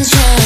is right.